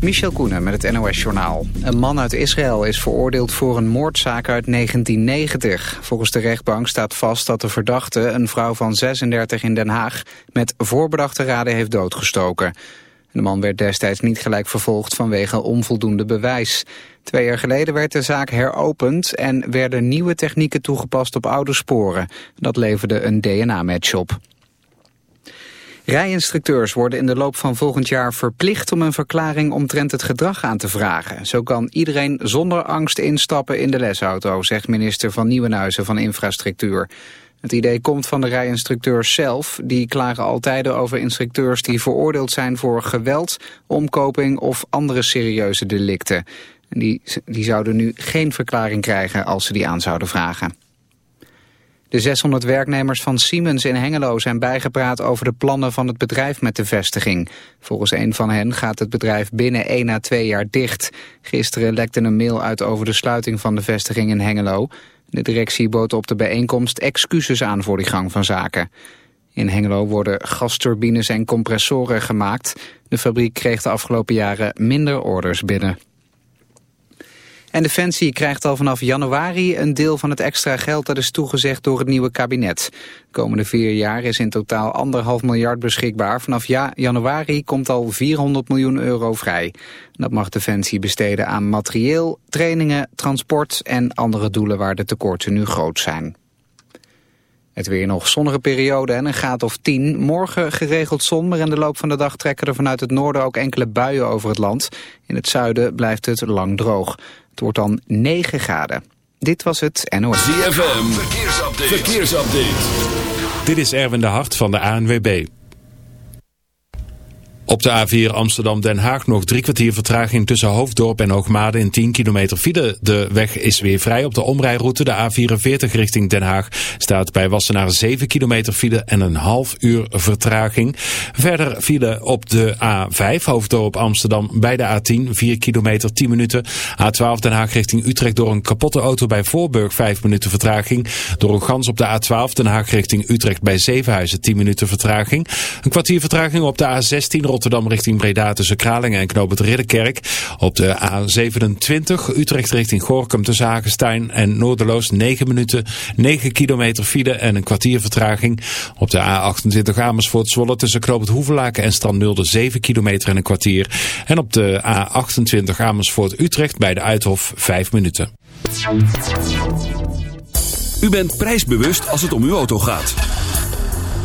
Michel Koenen met het NOS-journaal. Een man uit Israël is veroordeeld voor een moordzaak uit 1990. Volgens de rechtbank staat vast dat de verdachte, een vrouw van 36 in Den Haag... met voorbedachte raden heeft doodgestoken. De man werd destijds niet gelijk vervolgd vanwege onvoldoende bewijs. Twee jaar geleden werd de zaak heropend en werden nieuwe technieken toegepast op oude sporen. Dat leverde een DNA-match op. Rijinstructeurs worden in de loop van volgend jaar verplicht om een verklaring omtrent het gedrag aan te vragen. Zo kan iedereen zonder angst instappen in de lesauto, zegt minister van Nieuwenhuizen van Infrastructuur. Het idee komt van de rijinstructeurs zelf. Die klagen altijd over instructeurs die veroordeeld zijn voor geweld, omkoping of andere serieuze delicten. Die, die zouden nu geen verklaring krijgen als ze die aan zouden vragen. De 600 werknemers van Siemens in Hengelo zijn bijgepraat over de plannen van het bedrijf met de vestiging. Volgens een van hen gaat het bedrijf binnen 1 à 2 jaar dicht. Gisteren lekte een mail uit over de sluiting van de vestiging in Hengelo. De directie bood op de bijeenkomst excuses aan voor die gang van zaken. In Hengelo worden gasturbines en compressoren gemaakt. De fabriek kreeg de afgelopen jaren minder orders binnen. En Defensie krijgt al vanaf januari een deel van het extra geld dat is toegezegd door het nieuwe kabinet. De komende vier jaar is in totaal anderhalf miljard beschikbaar. Vanaf ja, januari komt al 400 miljoen euro vrij. Dat mag Defensie besteden aan materieel, trainingen, transport en andere doelen waar de tekorten nu groot zijn. Het weer nog zonnige periode en een graad of 10. Morgen geregeld zon, maar in de loop van de dag trekken er vanuit het noorden ook enkele buien over het land. In het zuiden blijft het lang droog. Het wordt dan 9 graden. Dit was het NOS. ZFM, verkeersupdate. verkeersupdate. Dit is Erwin de Hart van de ANWB. Op de A4 Amsterdam-Den Haag nog drie kwartier vertraging tussen Hoofddorp en Hoogmade in 10 kilometer file. De weg is weer vrij op de omrijroute. De A44 richting Den Haag staat bij Wassenaar 7 kilometer file en een half uur vertraging. Verder file op de A5 Hoofddorp Amsterdam bij de A10 4 kilometer 10 minuten. A12 Den Haag richting Utrecht door een kapotte auto bij Voorburg 5 minuten vertraging. Door een gans op de A12 Den Haag richting Utrecht bij Zevenhuizen 10 minuten vertraging. Een kwartier vertraging op de A16 Rotterdam richting Breda tussen Kralingen en Knoop het Ridderkerk. Op de A27 Utrecht richting Gorkum tussen Hagenstein en Noorderloos 9 minuten, 9 kilometer file en een kwartier vertraging. Op de A28 Amersfoort Zwolle tussen Knoop het Hoevelaken en Strandmulde 7 kilometer en een kwartier. En op de A28 Amersfoort Utrecht bij de Uithof 5 minuten. U bent prijsbewust als het om uw auto gaat.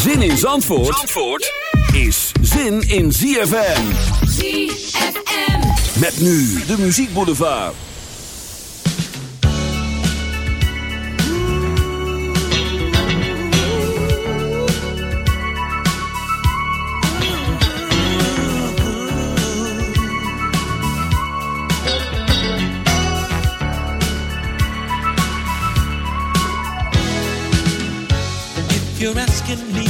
Zin in Zandvoort, Zandvoort is zin in ZFM. ZFM. Met nu de muziekboulevard. If you're asking me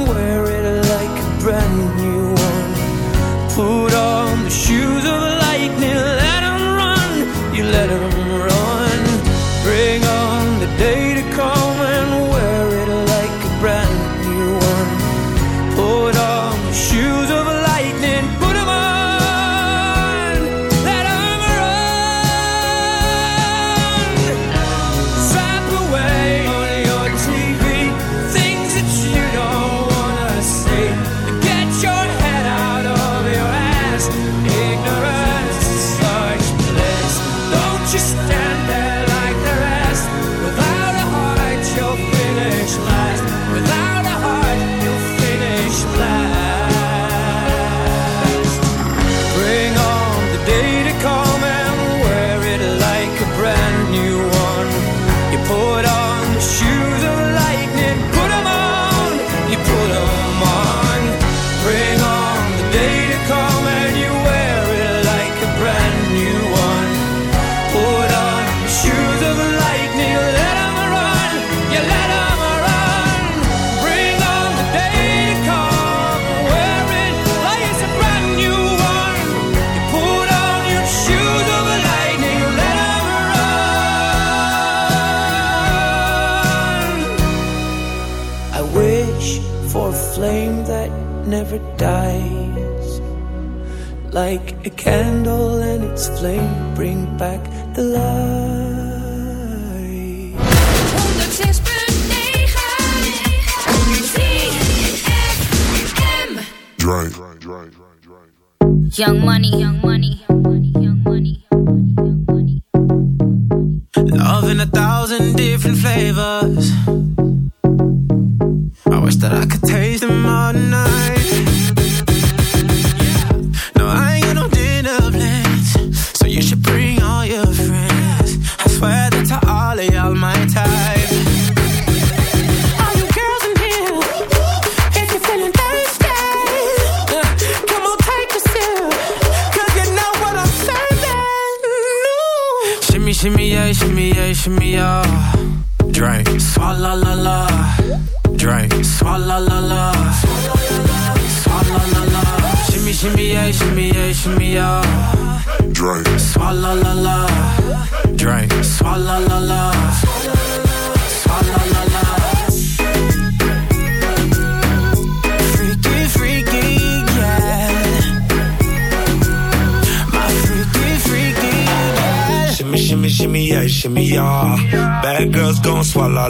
never dies. Like a candle and its flame bring back the light. 106.9 ZFM Dry, dry, dry, dry, dry. Young money, young money, young money, young money, young money. Love in a thousand different flavors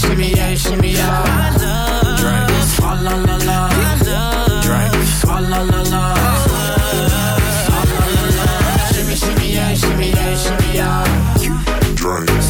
shimmy, yeah, shimmy, yeah, shimmy, yeah. Drink. Swalla la la. Drink. Swalla la la. Swalla la la. Shimmy, shimmy, yeah, shimmy, yeah, shimmy, yeah. Drink.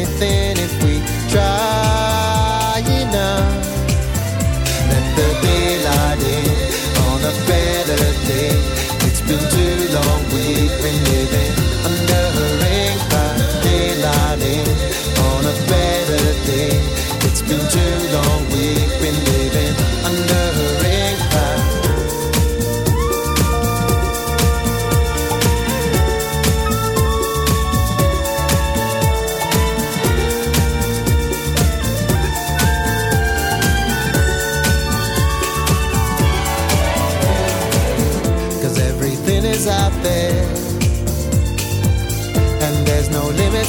anything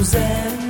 Suzanne.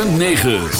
106.9